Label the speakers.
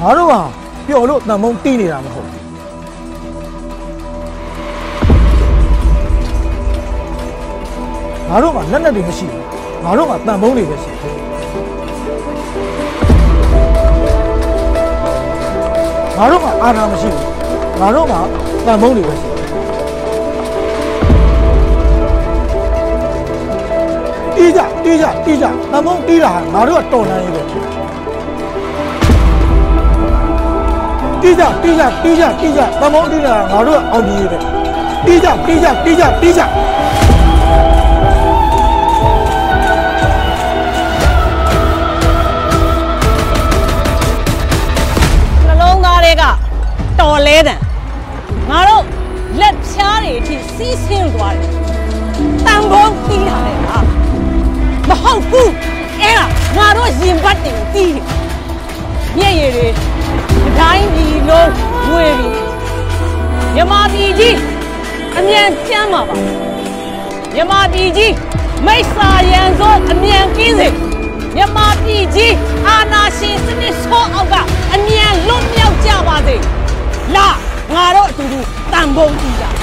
Speaker 1: ငါတို့ကပျော်လို့တန်မုံတီးနေတာမဟုတ်ဘူးငါတို့ကလက်နက်တွေမရှိဘူးငါတို့ကတန်မုံတွေပဲရှိတယ်ငါတို့ကအာဏာမရှိဘူးငါတို့က တန်မုံတွေပဲရှိတယ်တီးကြတီးကြတီးကြတန်မုံတီးတာဟာငါတို့ကတော်လန်ရေးပဲတီးကြတီးကြတီးကြတီးကြတန်မုံတီးတာဟာငါတို့ကအောင်ကြီးရေးပဲတီးကြတီးကြတီး
Speaker 2: ငါတို့လက်ဖြားတွေအထိစီးဆင်းသွားတယ်တန်ဖိုးတီးထားတယ်ဟာမဟုတ်ဘူးအဲ့ဒါငါတို့ရင်ဘတ်တွေကိုတီးတယ်မျက်ရည်တွေအတိုင်းဒီလုံးဝေပြီးမြမပြည်ကြီးအမြန်ကျမ်းပါပါမြမပြည်ကြီးမိစ္ဆာရန်စိုးအမြန်ကင်းစေမြမပြည်ကြီးအာနာရှင်စနစ်ဆောအောက်က Tunggu.